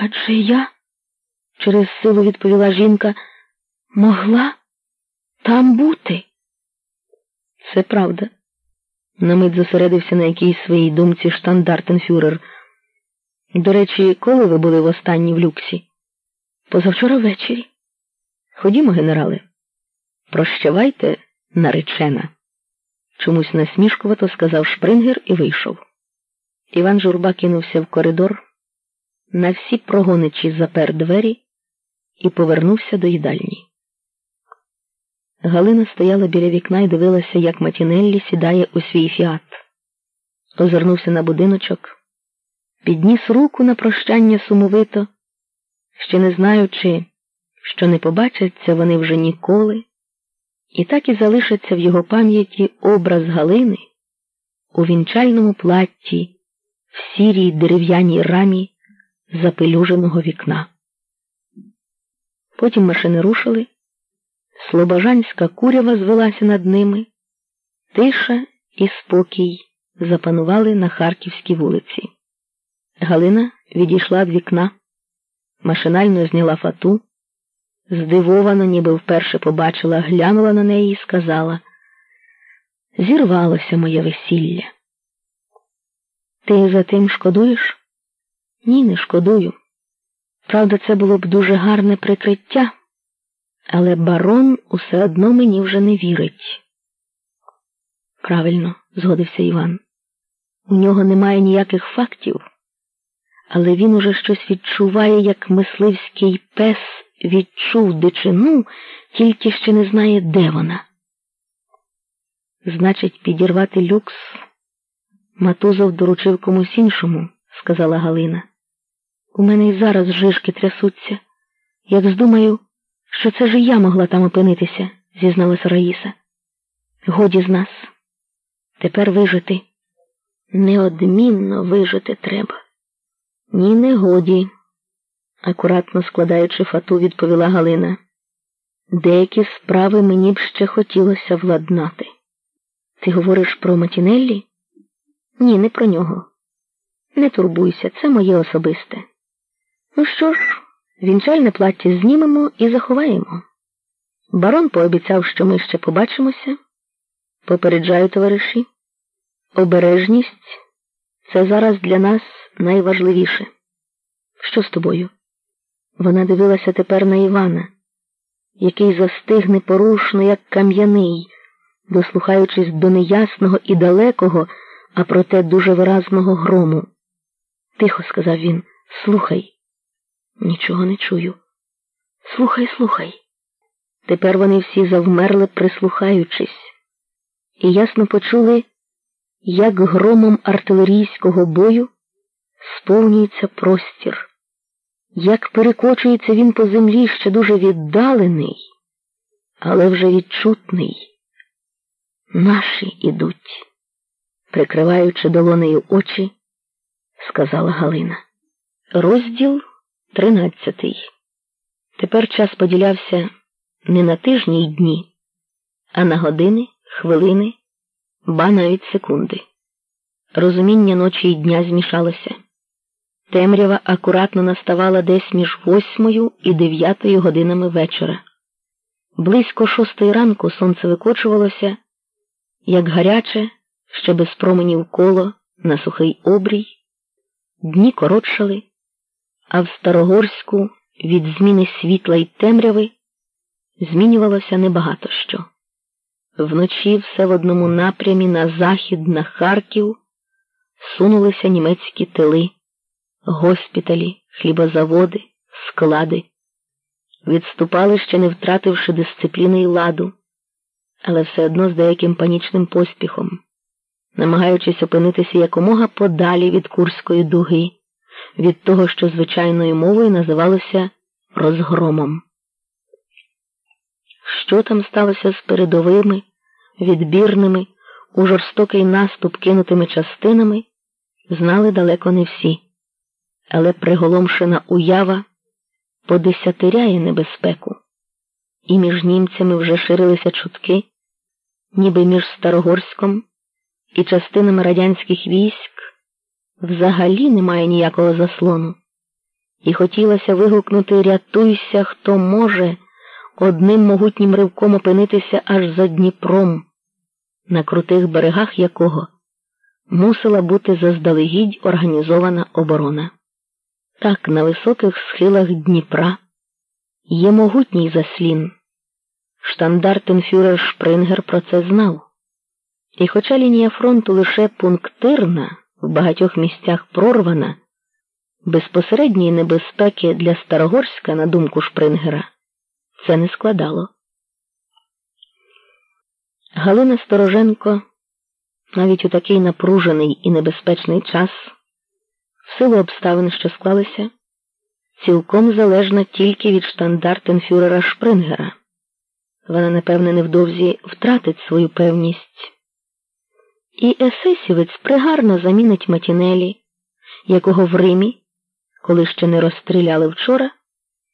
Адже я, через силу відповіла жінка, могла там бути. Це правда. На мить зосередився на якійсь своїй думці штандартенфюрер. До речі, коли ви були востаннє в люксі? Позавчора ввечері. Ходімо, генерале. Прощавайте, наречена. Чомусь насмішкувато сказав Шпрингер і вийшов. Іван Журба кинувся в коридор, на всі прогоничі запер двері і повернувся до їдальні. Галина стояла біля вікна і дивилася, як Матінеллі сідає у свій фіат. Озирнувся на будиночок, підніс руку на прощання сумовито, ще не знаючи, що не побачаться вони вже ніколи, і так і залишиться в його пам'яті образ Галини у вінчальному платті в сірій дерев'яній рамі запелюженого вікна. Потім машини рушили. Слобожанська курява звелася над ними, тиша і спокій запанували на харківській вулиці. Галина відійшла від вікна, машинально зняла фату, здивовано, ніби вперше побачила, глянула на неї і сказала Зірвалося моє весілля. Ти за тим шкодуєш? Ні, не шкодую. Правда, це було б дуже гарне прикриття. Але барон усе одно мені вже не вірить. Правильно, згодився Іван. У нього немає ніяких фактів, але він уже щось відчуває, як мисливський пес відчув дичину, тільки ще не знає, де вона. Значить, підірвати люкс Матузов доручив комусь іншому, сказала Галина. У мене й зараз жишки трясуться. Як здумаю що це ж я могла там опинитися, зізналася Раїса. Годі з нас. Тепер вижити. Неодмінно вижити треба. Ні, не годі, акуратно складаючи фату, відповіла Галина. Деякі справи мені б ще хотілося владнати. Ти говориш про Матінеллі? Ні, не про нього. Не турбуйся, це моє особисте. Ну що ж? Вінчальне плаття знімемо і заховаємо. Барон пообіцяв, що ми ще побачимося. Попереджаю, товариші. Обережність це зараз для нас найважливіше. Що з тобою? Вона дивилася тепер на Івана, який застиг непорушно, як кам'яний, дослухаючись до неясного і далекого, а проте дуже виразного грому. Тихо, сказав він, слухай. Нічого не чую. Слухай, слухай. Тепер вони всі завмерли, прислухаючись, і ясно почули, як громом артилерійського бою сповнюється простір, як перекочується він по землі ще дуже віддалений, але вже відчутний. Наші ідуть, прикриваючи долонею очі, сказала Галина. Розділ Тринадцятий. Тепер час поділявся не на тижні й дні, а на години, хвилини, ба навіть секунди. Розуміння ночі й дня змішалося. Темрява акуратно наставала десь між восьмою і дев'ятою годинами вечора. Близько шостої ранку сонце викочувалося, як гаряче, ще без променів коло на сухий обрій, дні коротшали а в Старогорську від зміни світла й темряви змінювалося небагато що. Вночі все в одному напрямі на захід на Харків сунулися німецькі тили, госпіталі, хлібозаводи, склади. Відступали ще не втративши дисципліни й ладу, але все одно з деяким панічним поспіхом, намагаючись опинитися якомога подалі від Курської дуги від того, що звичайною мовою називалося розгромом. Що там сталося з передовими, відбірними, у жорстокий наступ кинутими частинами, знали далеко не всі, але приголомшена уява подесятиряє небезпеку, і між німцями вже ширилися чутки, ніби між Старогорськом і частинами радянських військ взагалі немає ніякого заслону. і хотілося вигукнути Рятуйся, хто може, одним могутнім ривком опинитися аж за Дніпром, на крутих берегах якого мусила бути заздалегідь організована оборона. Так, на високих схилах Дніпра є могутній заслін. Штандартенфюрер Шпрингер про це знав. І хоча лінія фронту лише пунктирна, в багатьох місцях прорвана, безпосередньої небезпеки для Старогорська, на думку Шпрингера, це не складало. Галина Стороженко навіть у такий напружений і небезпечний час, в силу обставин, що склалися, цілком залежна тільки від штандартенфюрера Шпрингера. Вона, напевне, невдовзі втратить свою певність. І есесівець пригарно замінить Матінелі, якого в Римі, коли ще не розстріляли вчора,